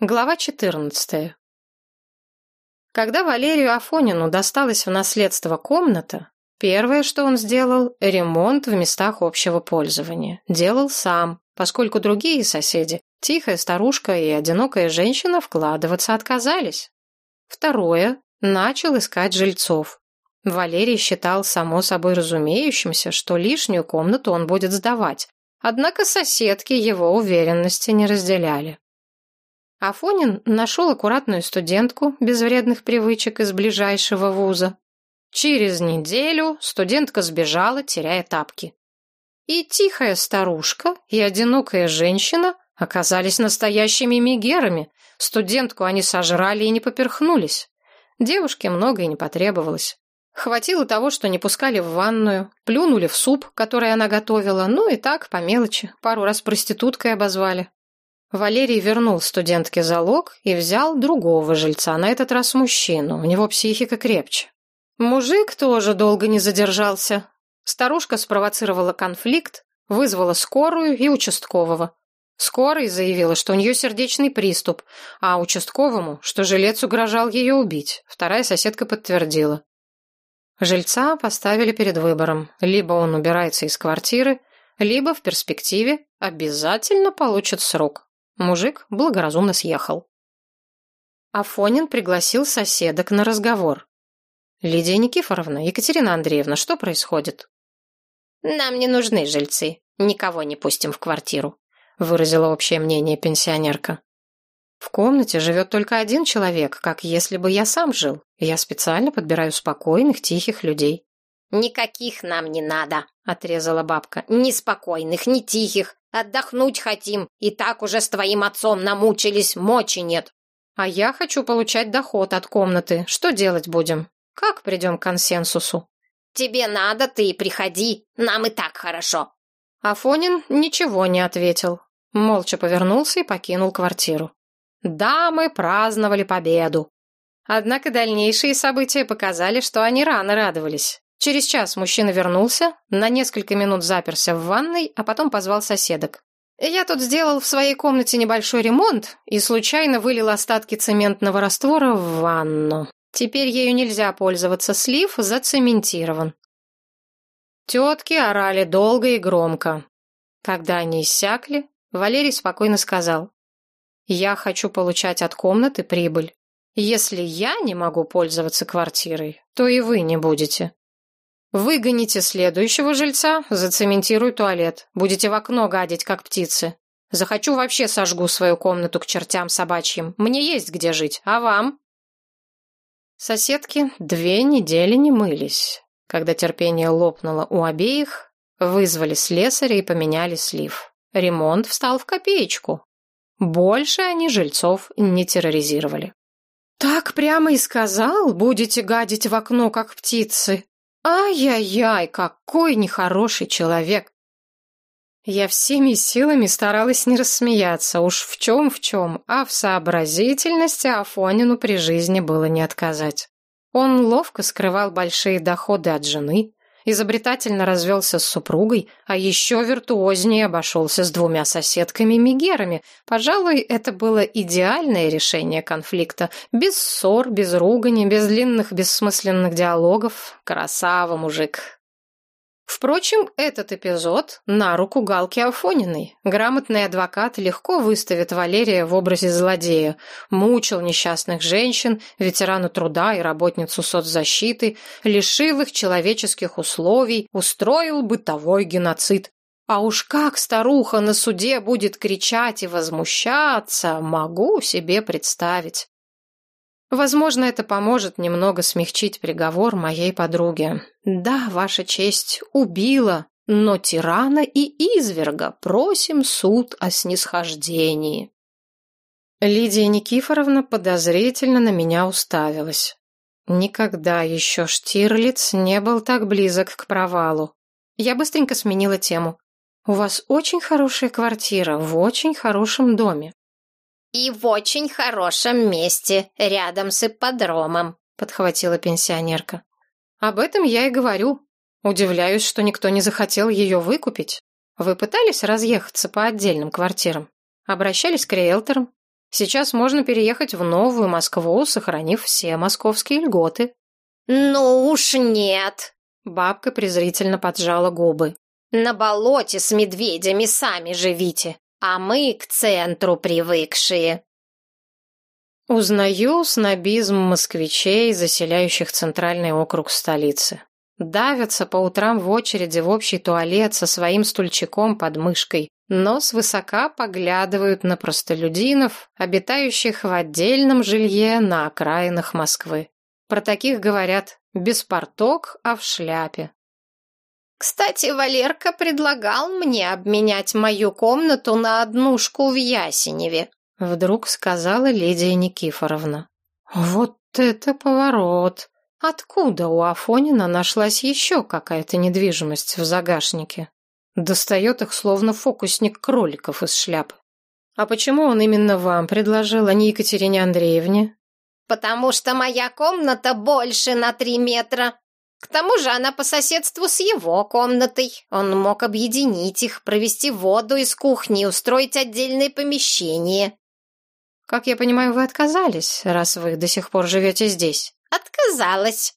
Глава 14. Когда Валерию Афонину досталась в наследство комната, первое, что он сделал – ремонт в местах общего пользования. Делал сам, поскольку другие соседи, тихая старушка и одинокая женщина, вкладываться отказались. Второе – начал искать жильцов. Валерий считал само собой разумеющимся, что лишнюю комнату он будет сдавать, однако соседки его уверенности не разделяли. Афонин нашел аккуратную студентку без вредных привычек из ближайшего вуза. Через неделю студентка сбежала, теряя тапки. И тихая старушка, и одинокая женщина оказались настоящими мигерами. Студентку они сожрали и не поперхнулись. Девушке многое не потребовалось. Хватило того, что не пускали в ванную, плюнули в суп, который она готовила, ну и так, по мелочи, пару раз проституткой обозвали. Валерий вернул студентке залог и взял другого жильца, на этот раз мужчину, у него психика крепче. Мужик тоже долго не задержался. Старушка спровоцировала конфликт, вызвала скорую и участкового. Скорой заявила, что у нее сердечный приступ, а участковому, что жилец угрожал ее убить. Вторая соседка подтвердила. Жильца поставили перед выбором. Либо он убирается из квартиры, либо в перспективе обязательно получит срок. Мужик благоразумно съехал. Афонин пригласил соседок на разговор. «Лидия Никифоровна, Екатерина Андреевна, что происходит?» «Нам не нужны жильцы. Никого не пустим в квартиру», — выразила общее мнение пенсионерка. «В комнате живет только один человек, как если бы я сам жил. Я специально подбираю спокойных, тихих людей». «Никаких нам не надо», — отрезала бабка. «Ни спокойных, ни тихих. Отдохнуть хотим. И так уже с твоим отцом намучились, мочи нет. А я хочу получать доход от комнаты. Что делать будем? Как придем к консенсусу? Тебе надо, ты и приходи. Нам и так хорошо. Афонин ничего не ответил. Молча повернулся и покинул квартиру. Да, мы праздновали победу. Однако дальнейшие события показали, что они рано радовались. Через час мужчина вернулся, на несколько минут заперся в ванной, а потом позвал соседок. Я тут сделал в своей комнате небольшой ремонт и случайно вылил остатки цементного раствора в ванну. Теперь ею нельзя пользоваться, слив зацементирован. Тетки орали долго и громко. Когда они иссякли, Валерий спокойно сказал, «Я хочу получать от комнаты прибыль. Если я не могу пользоваться квартирой, то и вы не будете. Выгоните следующего жильца, зацементирую туалет. Будете в окно гадить, как птицы. Захочу, вообще сожгу свою комнату к чертям собачьим. Мне есть где жить, а вам?» Соседки две недели не мылись. Когда терпение лопнуло у обеих, вызвали слесаря и поменяли слив. Ремонт встал в копеечку. Больше они жильцов не терроризировали. «Так прямо и сказал, будете гадить в окно, как птицы», Ай-яй-яй, какой нехороший человек. Я всеми силами старалась не рассмеяться, уж в чем в чем, а в сообразительности Афонину при жизни было не отказать. Он ловко скрывал большие доходы от жены, изобретательно развелся с супругой, а еще виртуознее обошелся с двумя соседками-мигерами. Пожалуй, это было идеальное решение конфликта. Без ссор, без ругани, без длинных бессмысленных диалогов. Красава, мужик. Впрочем, этот эпизод на руку Галки Афониной. Грамотный адвокат легко выставит Валерия в образе злодея. Мучил несчастных женщин, ветерана труда и работницу соцзащиты, лишил их человеческих условий, устроил бытовой геноцид. А уж как старуха на суде будет кричать и возмущаться, могу себе представить. Возможно, это поможет немного смягчить приговор моей подруге. Да, ваша честь, убила, но тирана и изверга просим суд о снисхождении. Лидия Никифоровна подозрительно на меня уставилась. Никогда еще Штирлиц не был так близок к провалу. Я быстренько сменила тему. «У вас очень хорошая квартира в очень хорошем доме. «И в очень хорошем месте, рядом с ипподромом», — подхватила пенсионерка. «Об этом я и говорю. Удивляюсь, что никто не захотел ее выкупить. Вы пытались разъехаться по отдельным квартирам? Обращались к риэлторам? Сейчас можно переехать в новую Москву, сохранив все московские льготы. Ну уж нет. Бабка презрительно поджала губы. На болоте с медведями сами живите, а мы к центру привыкшие. Узнаю снобизм москвичей, заселяющих центральный округ столицы. Давятся по утрам в очереди в общий туалет со своим стульчиком под мышкой, но свысока поглядывают на простолюдинов, обитающих в отдельном жилье на окраинах Москвы. Про таких говорят без порток, а в шляпе. Кстати, Валерка предлагал мне обменять мою комнату на однушку в Ясеневе. Вдруг сказала Лидия Никифоровна. Вот это поворот! Откуда у Афонина нашлась еще какая-то недвижимость в загашнике? Достает их, словно фокусник кроликов из шляпы. А почему он именно вам предложил, а не Екатерине Андреевне? Потому что моя комната больше на три метра. К тому же она по соседству с его комнатой. Он мог объединить их, провести воду из кухни и устроить отдельное помещение. Как я понимаю, вы отказались, раз вы до сих пор живете здесь. Отказалась.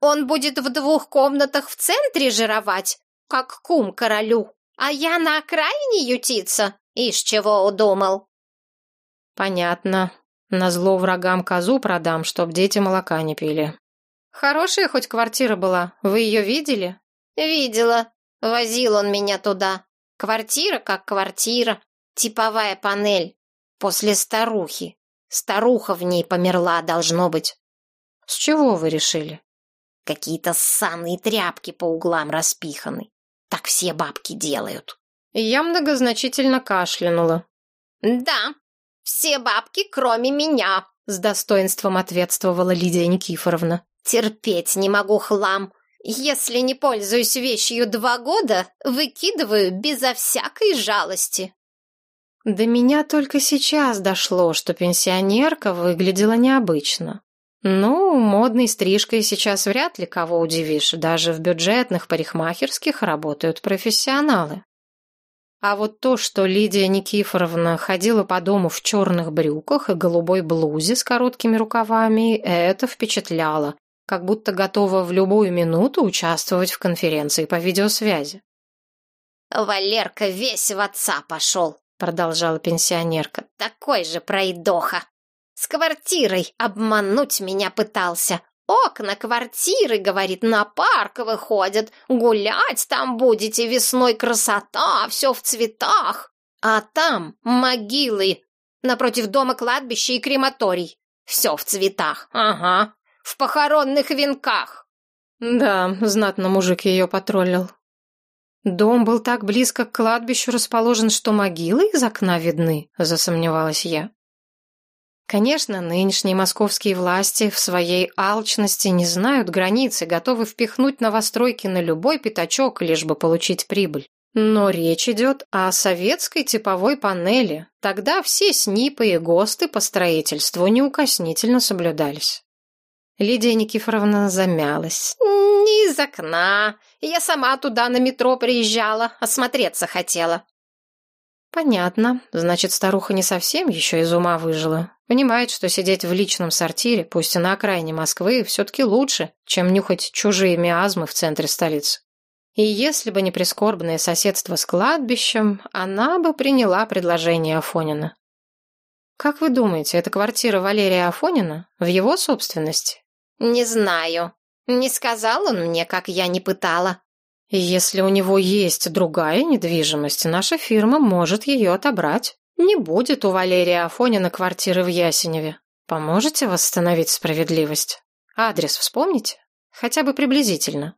Он будет в двух комнатах в центре жировать, как кум королю, а я на окраине ютиться. Ишь, чего удумал? Понятно. Назло врагам козу продам, чтоб дети молока не пили. Хорошая хоть квартира была, вы ее видели? Видела. Возил он меня туда. Квартира как квартира, типовая панель. После старухи. Старуха в ней померла, должно быть. С чего вы решили? Какие-то ссаные тряпки по углам распиханы. Так все бабки делают. Я многозначительно кашлянула. Да, все бабки, кроме меня, с достоинством ответствовала Лидия Никифоровна. Терпеть не могу хлам. Если не пользуюсь вещью два года, выкидываю безо всякой жалости. До меня только сейчас дошло, что пенсионерка выглядела необычно. Ну, модной стрижкой сейчас вряд ли кого удивишь, даже в бюджетных парикмахерских работают профессионалы. А вот то, что Лидия Никифоровна ходила по дому в черных брюках и голубой блузе с короткими рукавами, это впечатляло, как будто готова в любую минуту участвовать в конференции по видеосвязи. «Валерка весь в отца пошел», продолжала пенсионерка. «Такой же пройдоха! С квартирой обмануть меня пытался. Окна квартиры, говорит, на парк выходят. Гулять там будете весной красота, все в цветах. А там могилы. Напротив дома кладбище и крематорий. Все в цветах, ага, в похоронных венках. Да, знатно мужик ее потроллил. «Дом был так близко к кладбищу расположен, что могилы из окна видны», — засомневалась я. Конечно, нынешние московские власти в своей алчности не знают границы, готовы впихнуть новостройки на любой пятачок, лишь бы получить прибыль. Но речь идет о советской типовой панели. Тогда все СНИПы и ГОСТы по строительству неукоснительно соблюдались. Лидия Никифоровна замялась. «Не из окна. Я сама туда на метро приезжала, осмотреться хотела». «Понятно. Значит, старуха не совсем еще из ума выжила. Понимает, что сидеть в личном сортире, пусть и на окраине Москвы, все-таки лучше, чем нюхать чужие миазмы в центре столицы. И если бы не прискорбное соседство с кладбищем, она бы приняла предложение Афонина. Как вы думаете, это квартира Валерия Афонина в его собственности? «Не знаю. Не сказал он мне, как я не пытала». «Если у него есть другая недвижимость, наша фирма может ее отобрать. Не будет у Валерия Афонина квартиры в Ясеневе. Поможете восстановить справедливость? Адрес вспомните? Хотя бы приблизительно».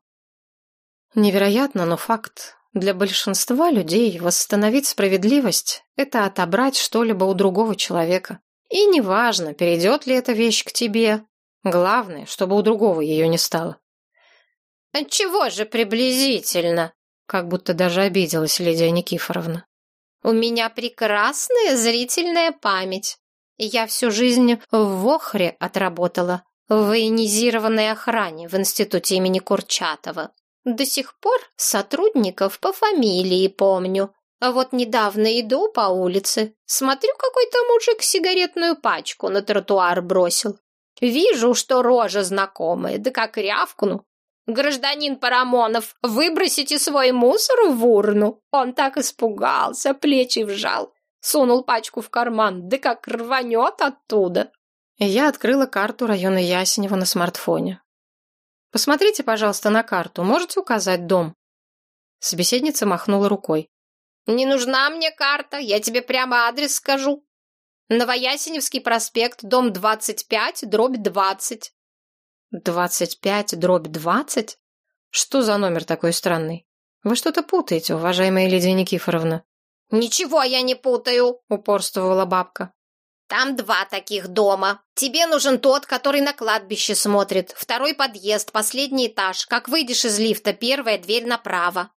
Невероятно, но факт. Для большинства людей восстановить справедливость – это отобрать что-либо у другого человека. И неважно, перейдет ли эта вещь к тебе, Главное, чтобы у другого ее не стало. «Чего же приблизительно?» Как будто даже обиделась Лидия Никифоровна. «У меня прекрасная зрительная память. Я всю жизнь в Вохре отработала, в военизированной охране в институте имени Курчатова. До сих пор сотрудников по фамилии помню. А вот недавно иду по улице, смотрю, какой-то мужик сигаретную пачку на тротуар бросил. Вижу, что рожа знакомая, да как рявкну. Гражданин Парамонов, выбросите свой мусор в урну. Он так испугался, плечи вжал. Сунул пачку в карман, да как рванет оттуда. Я открыла карту района Ясенева на смартфоне. Посмотрите, пожалуйста, на карту. Можете указать дом? Собеседница махнула рукой. Не нужна мне карта, я тебе прямо адрес скажу. Новоясеневский проспект, дом 25, дробь 20. 25, дробь 20? Что за номер такой странный? Вы что-то путаете, уважаемая Лидия Никифоровна. Ничего я не путаю, упорствовала бабка. Там два таких дома. Тебе нужен тот, который на кладбище смотрит. Второй подъезд, последний этаж. Как выйдешь из лифта, первая дверь направо.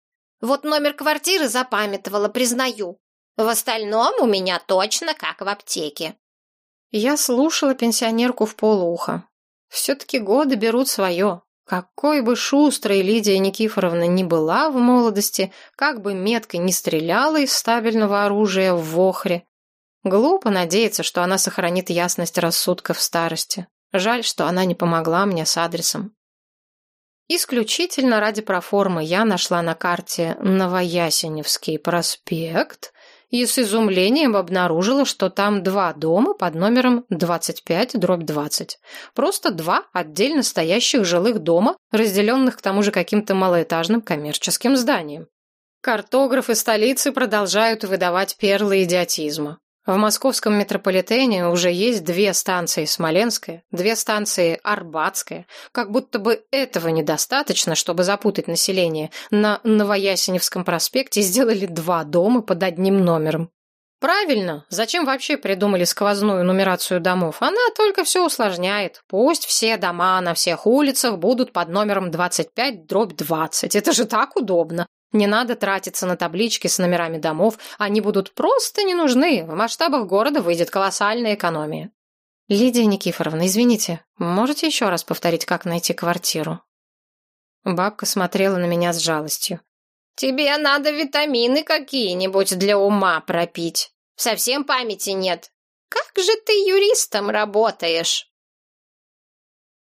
Вот номер квартиры запамятовала, признаю. В остальном у меня точно как в аптеке. Я слушала пенсионерку в полуха. Все-таки годы берут свое. Какой бы шустрой Лидия Никифоровна ни была в молодости, как бы метко не стреляла из стабильного оружия в вохре, глупо надеяться, что она сохранит ясность рассудка в старости. Жаль, что она не помогла мне с адресом. Исключительно ради проформы я нашла на карте Новоясеневский проспект и с изумлением обнаружила, что там два дома под номером 25-20. Просто два отдельно стоящих жилых дома, разделенных к тому же каким-то малоэтажным коммерческим зданием. Картографы столицы продолжают выдавать перлы идиотизма. В московском метрополитене уже есть две станции Смоленская, две станции Арбатская. Как будто бы этого недостаточно, чтобы запутать население. На Новоясеневском проспекте сделали два дома под одним номером. Правильно, зачем вообще придумали сквозную нумерацию домов? Она только все усложняет. Пусть все дома на всех улицах будут под номером 25 дробь 20. Это же так удобно. Не надо тратиться на таблички с номерами домов, они будут просто не нужны. В масштабах города выйдет колоссальная экономия. Лидия Никифоровна, извините, можете еще раз повторить, как найти квартиру? Бабка смотрела на меня с жалостью. Тебе надо витамины какие-нибудь для ума пропить. Совсем памяти нет. Как же ты юристом работаешь?